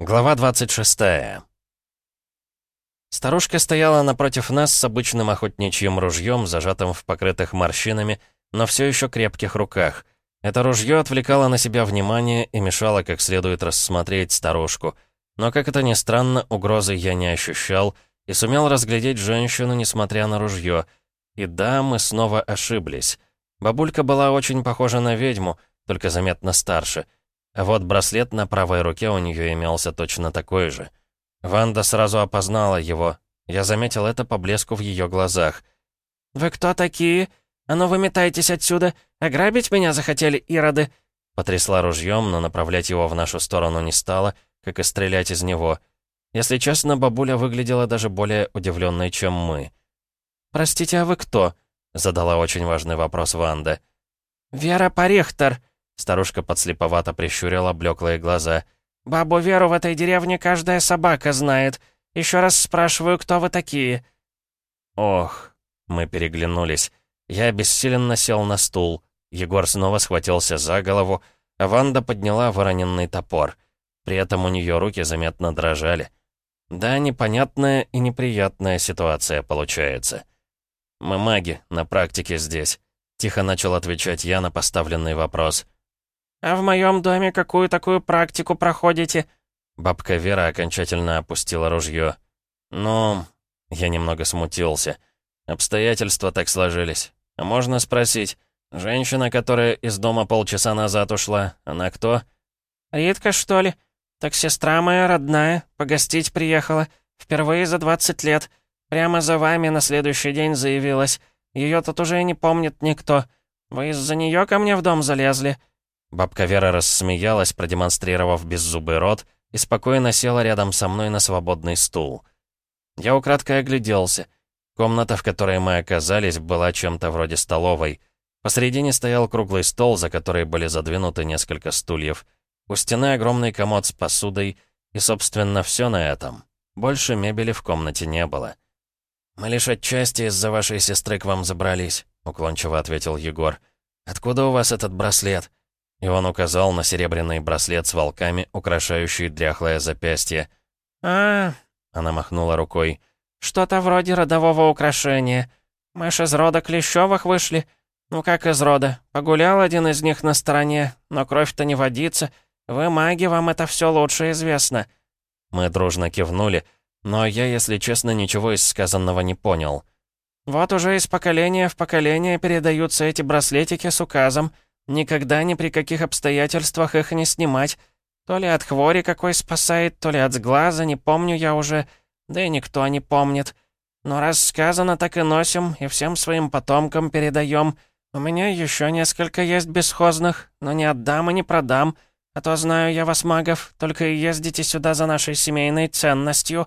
Глава 26 Старушка стояла напротив нас с обычным охотничьим ружьем, зажатым в покрытых морщинами, но все еще крепких руках. Это ружье отвлекало на себя внимание и мешало как следует рассмотреть старушку. Но, как это ни странно, угрозы я не ощущал и сумел разглядеть женщину, несмотря на ружье. И да, мы снова ошиблись. Бабулька была очень похожа на ведьму, только заметно старше — вот браслет на правой руке у нее имелся точно такой же. Ванда сразу опознала его. Я заметил это по блеску в ее глазах. «Вы кто такие? А ну выметайтесь отсюда! Ограбить меня захотели, ироды!» Потрясла ружьем, но направлять его в нашу сторону не стала, как и стрелять из него. Если честно, бабуля выглядела даже более удивленной, чем мы. «Простите, а вы кто?» — задала очень важный вопрос Ванда. «Вера Порехтер», Старушка подслеповато прищурила блеклые глаза. «Бабу Веру в этой деревне каждая собака знает. Еще раз спрашиваю, кто вы такие?» «Ох...» Мы переглянулись. Я бессиленно сел на стул. Егор снова схватился за голову, а Ванда подняла выроненный топор. При этом у нее руки заметно дрожали. Да, непонятная и неприятная ситуация получается. «Мы маги, на практике здесь», — тихо начал отвечать я на поставленный вопрос. «А в моем доме какую такую практику проходите?» Бабка Вера окончательно опустила ружье. «Ну...» Я немного смутился. Обстоятельства так сложились. А можно спросить, женщина, которая из дома полчаса назад ушла, она кто? «Ритка, что ли? Так сестра моя родная, погостить приехала. Впервые за 20 лет. Прямо за вами на следующий день заявилась. Ее тут уже не помнит никто. Вы из-за нее ко мне в дом залезли?» Бабка Вера рассмеялась, продемонстрировав беззубый рот, и спокойно села рядом со мной на свободный стул. Я украдкой огляделся. Комната, в которой мы оказались, была чем-то вроде столовой. Посредине стоял круглый стол, за который были задвинуты несколько стульев. У стены огромный комод с посудой, и, собственно, все на этом. Больше мебели в комнате не было. «Мы лишь отчасти из-за вашей сестры к вам забрались», — уклончиво ответил Егор. «Откуда у вас этот браслет?» И он указал на серебряный браслет с волками, украшающий дряхлое запястье. а, она махнула рукой. «Что-то вроде родового украшения. Мы ж из рода Клещевых вышли. Ну как из рода? Погулял один из них на стороне, но кровь-то не водится. Вы маги, вам это все лучше известно». Мы дружно кивнули, но я, если честно, ничего из сказанного не понял. «Вот уже из поколения в поколение передаются эти браслетики с указом», Никогда ни при каких обстоятельствах их не снимать. То ли от хвори какой спасает, то ли от сглаза, не помню я уже. Да и никто не помнит. Но раз сказано, так и носим, и всем своим потомкам передаем. У меня еще несколько есть бесхозных, но не отдам и не продам. А то знаю я вас, магов, только и ездите сюда за нашей семейной ценностью».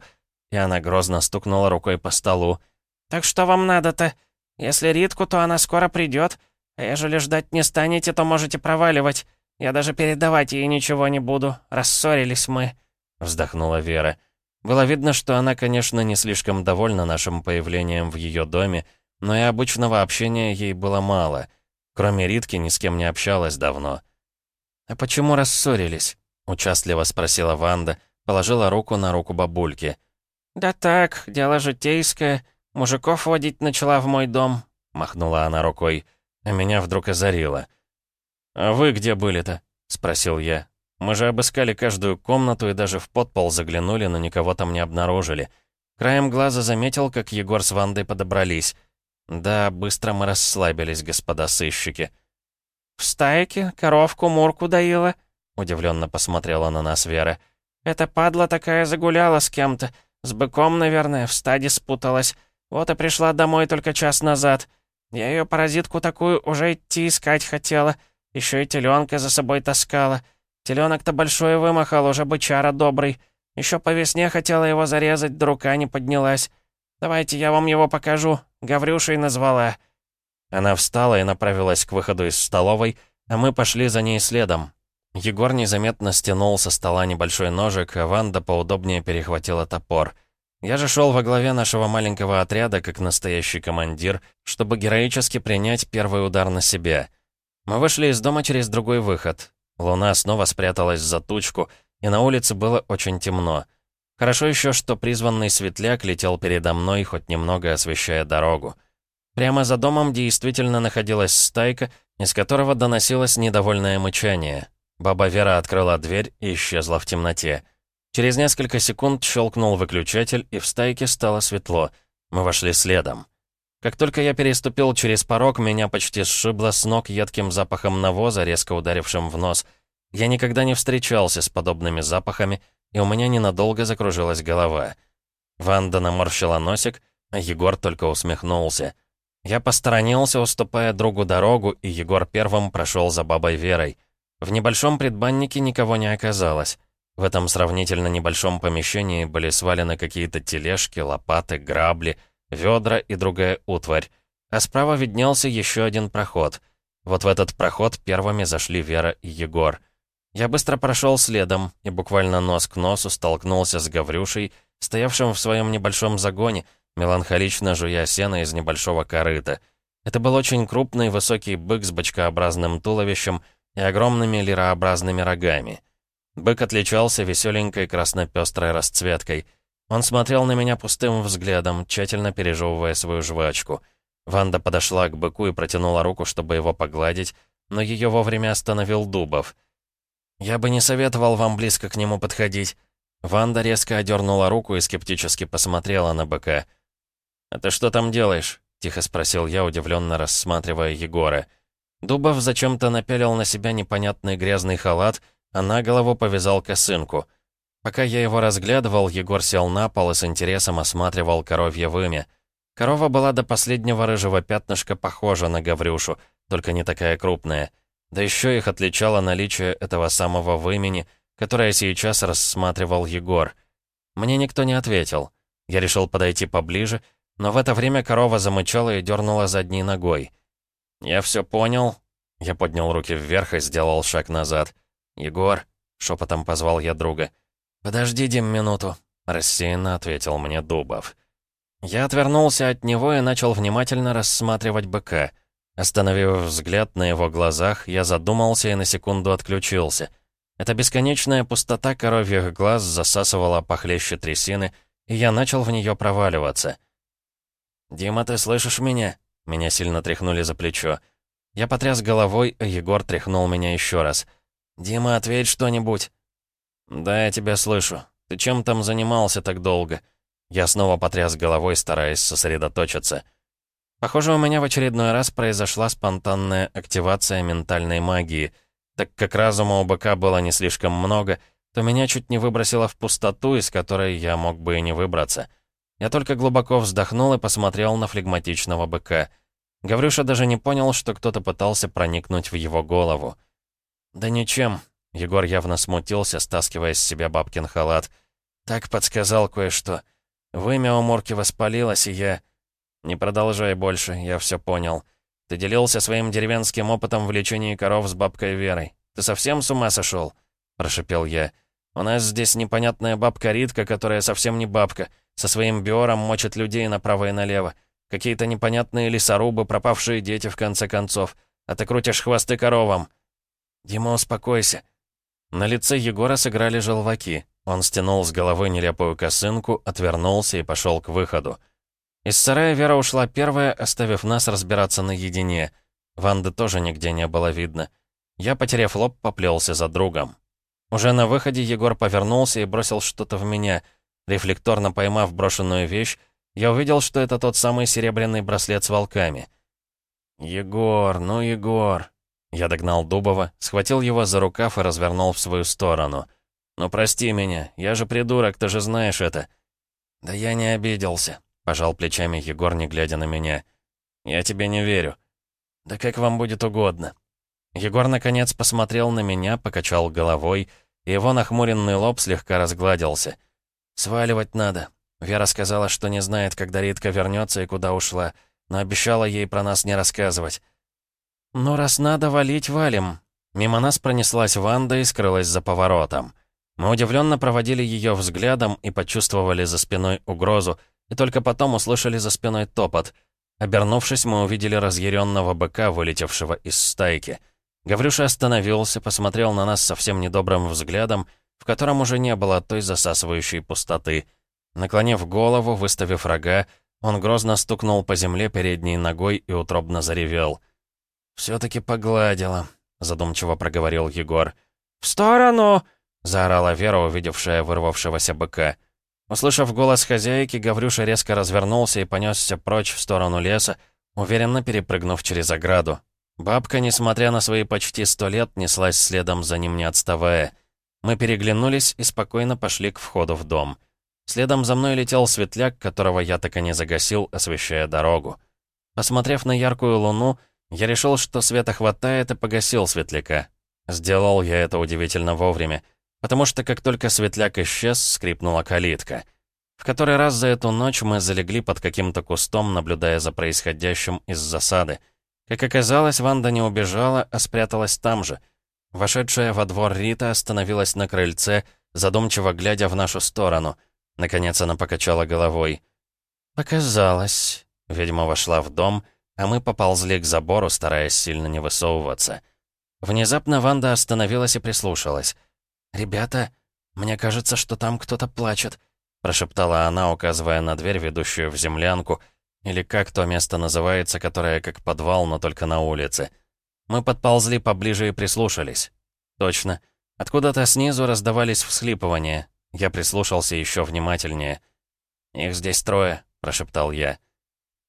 И она грозно стукнула рукой по столу. «Так что вам надо-то? Если Ритку, то она скоро придет. Ежели ждать не станете, то можете проваливать. Я даже передавать ей ничего не буду. Рассорились мы», — вздохнула Вера. Было видно, что она, конечно, не слишком довольна нашим появлением в ее доме, но и обычного общения ей было мало. Кроме Ритки, ни с кем не общалась давно. «А почему рассорились?» — участливо спросила Ванда, положила руку на руку бабульки. «Да так, дело житейское. Мужиков водить начала в мой дом», — махнула она рукой. А меня вдруг озарило. «А вы где были-то?» — спросил я. «Мы же обыскали каждую комнату и даже в подпол заглянули, но никого там не обнаружили. Краем глаза заметил, как Егор с Вандой подобрались. Да, быстро мы расслабились, господа сыщики». «В стайке коровку Мурку доила?» — удивленно посмотрела на нас Вера. «Эта падла такая загуляла с кем-то. С быком, наверное, в стаде спуталась. Вот и пришла домой только час назад». Я ее паразитку такую уже идти искать хотела. Еще и теленка за собой таскала. Теленок-то большой вымахал, уже бычара добрый. Еще по весне хотела его зарезать, да рука не поднялась. Давайте я вам его покажу. Гаврюшей назвала». Она встала и направилась к выходу из столовой, а мы пошли за ней следом. Егор незаметно стянул со стола небольшой ножик, а Ванда поудобнее перехватила топор — я же шел во главе нашего маленького отряда как настоящий командир, чтобы героически принять первый удар на себя. Мы вышли из дома через другой выход. Луна снова спряталась за тучку, и на улице было очень темно. Хорошо еще, что призванный светляк летел передо мной, хоть немного освещая дорогу. Прямо за домом действительно находилась стайка, из которого доносилось недовольное мычание. Баба Вера открыла дверь и исчезла в темноте. Через несколько секунд щелкнул выключатель, и в стайке стало светло. Мы вошли следом. Как только я переступил через порог, меня почти сшибло с ног едким запахом навоза, резко ударившим в нос. Я никогда не встречался с подобными запахами, и у меня ненадолго закружилась голова. Ванда наморщила носик, а Егор только усмехнулся. Я посторонился, уступая другу дорогу, и Егор первым прошел за бабой Верой. В небольшом предбаннике никого не оказалось. В этом сравнительно небольшом помещении были свалены какие-то тележки, лопаты, грабли, ведра и другая утварь. А справа виднелся еще один проход. Вот в этот проход первыми зашли Вера и Егор. Я быстро прошел следом и буквально нос к носу столкнулся с Гаврюшей, стоявшим в своем небольшом загоне, меланхолично жуя сено из небольшого корыта. Это был очень крупный высокий бык с бочкообразным туловищем и огромными лирообразными рогами. Бык отличался веселенькой красно-пестрой расцветкой. Он смотрел на меня пустым взглядом, тщательно пережевывая свою жвачку. Ванда подошла к быку и протянула руку, чтобы его погладить, но ее вовремя остановил Дубов — «Я бы не советовал вам близко к нему подходить». Ванда резко одернула руку и скептически посмотрела на быка. «А ты что там делаешь?» — тихо спросил я, удивленно рассматривая Егора. Дубов зачем-то напялил на себя непонятный грязный халат, а на голову повязал косынку. Пока я его разглядывал, Егор сел на пол и с интересом осматривал коровье вымя. Корова была до последнего рыжего пятнышка похожа на Гаврюшу, только не такая крупная. Да еще их отличало наличие этого самого вымени, которое сейчас рассматривал Егор. Мне никто не ответил. Я решил подойти поближе, но в это время корова замычала и дернула задней ногой. «Я все понял». Я поднял руки вверх и сделал шаг назад. «Егор», — шепотом позвал я друга. «Подожди, Дим, минуту», — рассеянно ответил мне Дубов. Я отвернулся от него и начал внимательно рассматривать быка — Остановив взгляд на его глазах, я задумался и на секунду отключился. Эта бесконечная пустота коровьих глаз засасывала похлеще трясины, и я начал в нее проваливаться. «Дима, ты слышишь меня?» Меня сильно тряхнули за плечо. Я потряс головой, а Егор тряхнул меня еще раз. «Дима, ответь что-нибудь». «Да, я тебя слышу. Ты чем там занимался так долго?» Я снова потряс головой, стараясь сосредоточиться. Похоже, у меня в очередной раз произошла спонтанная активация ментальной магии. Так как разума у быка было не слишком много, то меня чуть не выбросило в пустоту, из которой я мог бы и не выбраться. Я только глубоко вздохнул и посмотрел на флегматичного быка. Гаврюша даже не понял, что кто-то пытался проникнуть в его голову. «Да ничем», — Егор явно смутился, стаскивая с себя бабкин халат. «Так подсказал кое-что. Вымя у Морки воспалилось, и я...» «Не продолжай больше, я все понял. Ты делился своим деревенским опытом в лечении коров с бабкой Верой. Ты совсем с ума сошел?» — прошипел я. «У нас здесь непонятная бабка Ритка, которая совсем не бабка, со своим биором мочит людей направо и налево. Какие-то непонятные лесорубы, пропавшие дети, в конце концов. А ты крутишь хвосты коровам». «Дима, успокойся». На лице Егора сыграли желваки. Он стянул с головы нелепую косынку, отвернулся и пошел к выходу. Из сарая Вера ушла первая, оставив нас разбираться наедине. Ванды тоже нигде не было видно. Я, потеряв лоб, поплелся за другом. Уже на выходе Егор повернулся и бросил что-то в меня. Рефлекторно поймав брошенную вещь, я увидел, что это тот самый серебряный браслет с волками. «Егор, ну Егор!» Я догнал Дубова, схватил его за рукав и развернул в свою сторону. «Ну прости меня, я же придурок, ты же знаешь это». «Да я не обиделся», Пожал плечами Егор, не глядя на меня. «Я тебе не верю». «Да как вам будет угодно». Егор, наконец, посмотрел на меня, покачал головой, и его нахмуренный лоб слегка разгладился. «Сваливать надо. Вера сказала, что не знает, когда Ритка вернется и куда ушла, но обещала ей про нас не рассказывать». «Ну, раз надо, валить, валим». Мимо нас пронеслась Ванда и скрылась за поворотом. Мы удивленно проводили ее взглядом и почувствовали за спиной угрозу, и только потом услышали за спиной топот. Обернувшись, мы увидели разъяренного быка, вылетевшего из стайки. Гаврюша остановился, посмотрел на нас совсем недобрым взглядом, в котором уже не было той засасывающей пустоты. Наклонив голову, выставив рога, он грозно стукнул по земле передней ногой и утробно заревел. «Все-таки погладила», — задумчиво проговорил Егор. «В сторону!» — заорала Вера, увидевшая вырвавшегося быка. Услышав голос хозяйки, Гаврюша резко развернулся и понесся прочь в сторону леса, уверенно перепрыгнув через ограду. Бабка, несмотря на свои почти сто лет, неслась следом за ним, не отставая. Мы переглянулись и спокойно пошли к входу в дом. Следом за мной летел светляк, которого я так и не загасил, освещая дорогу. Посмотрев на яркую луну, я решил, что света хватает, и погасил светляка. Сделал я это удивительно вовремя, потому что как только светляк исчез, скрипнула калитка. В который раз за эту ночь мы залегли под каким-то кустом, наблюдая за происходящим из засады. Как оказалось, Ванда не убежала, а спряталась там же. Вошедшая во двор Рита остановилась на крыльце, задумчиво глядя в нашу сторону. Наконец она покачала головой. «Показалось». Ведьма вошла в дом, а мы поползли к забору, стараясь сильно не высовываться. Внезапно Ванда остановилась и прислушалась. «Ребята, мне кажется, что там кто-то плачет», — прошептала она, указывая на дверь, ведущую в землянку, или как то место называется, которое как подвал, но только на улице. Мы подползли поближе и прислушались. Точно. Откуда-то снизу раздавались всхлипывания. Я прислушался еще внимательнее. «Их здесь трое», — прошептал я.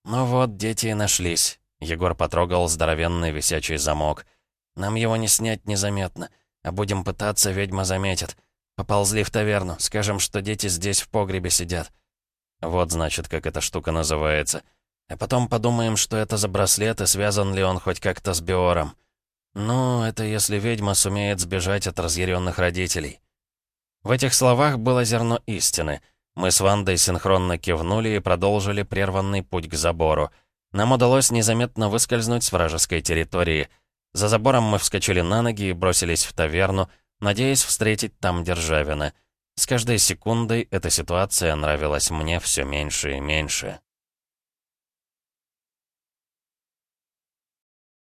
«Ну вот, дети и нашлись». Егор потрогал здоровенный висячий замок. «Нам его не снять незаметно, а будем пытаться, ведьма заметит. Поползли в таверну, скажем, что дети здесь в погребе сидят». Вот, значит, как эта штука называется. А потом подумаем, что это за браслет и связан ли он хоть как-то с Биором. Ну, это если ведьма сумеет сбежать от разъяренных родителей. В этих словах было зерно истины — мы с Вандой синхронно кивнули и продолжили прерванный путь к забору. Нам удалось незаметно выскользнуть с вражеской территории. За забором мы вскочили на ноги и бросились в таверну, надеясь встретить там Державина. С каждой секундой эта ситуация нравилась мне все меньше и меньше.